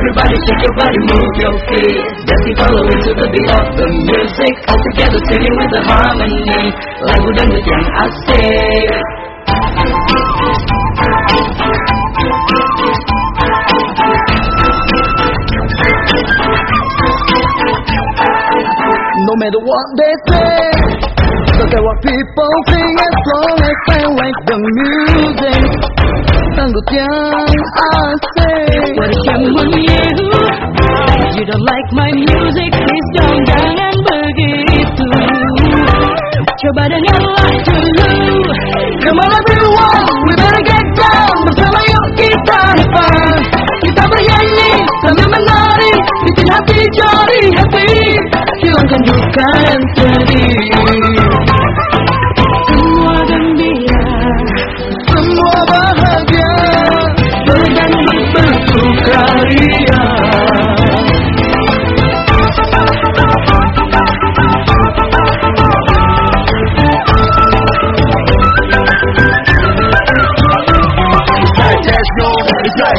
Everybody shake your body, move your feet. Dancing following to the beat of the music. All together singing with the harmony. Lagu dangdut I say. No matter what they say at what people think as long as they like the music Dangdut yang asik What is wrong with you? You don't like my music Please don't jangan begitu Coba dengarlah dulu Come on everyone, we better get down Bersama yuk kita fun Kita bernyanyi sambil menari Bikin hati jadi happy Hilangkan duka dan sedih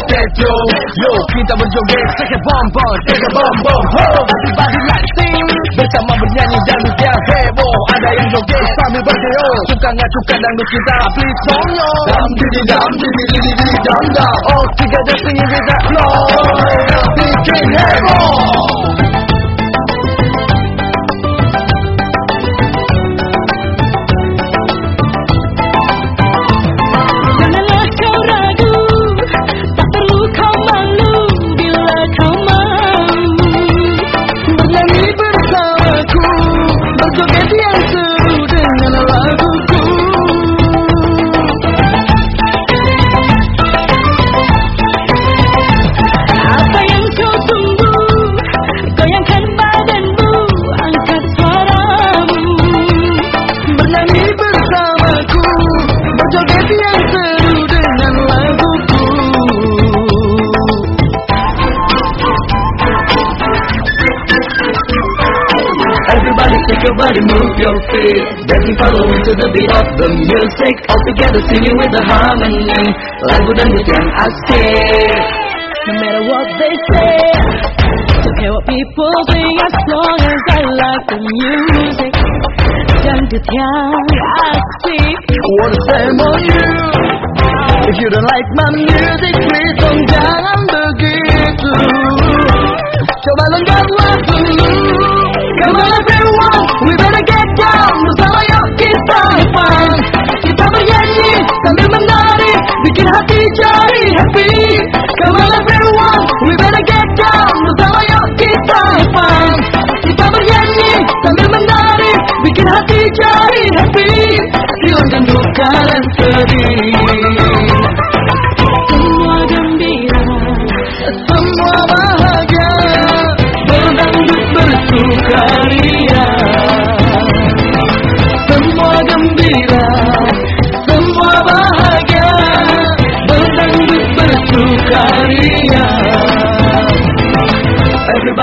it's like that yo Yo, kita berjoget, shake it bum bum, shake it bum bum Ho, everybody like sing Bersama bernyanyi dangdut yang heboh Ada yang joget sambil berdeo oh. dangdut kita, please dong yo. Dam didi dam didi didi didi dam dam All together singing your body, move your feet. Dancing following to the beat of the music. All together singing with the harmony. Lagu dangdut I asik No matter what they say Don't care what people think As long as I like the music. Dangdut yang asik What a shame on you. If you don't like my music Please don't jangan begitu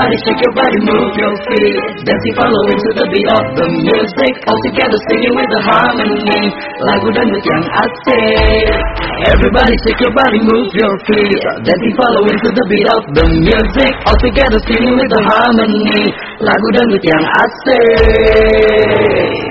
Everybody shake your body, move your feet. Dancing following to the beat of the music. All together singing with the harmony Like Lagu dangdut yang asik Everybody shake your body, move your feet. Dancing following to the beat of the music. All together singing with the harmony Lagu dangdut yang asik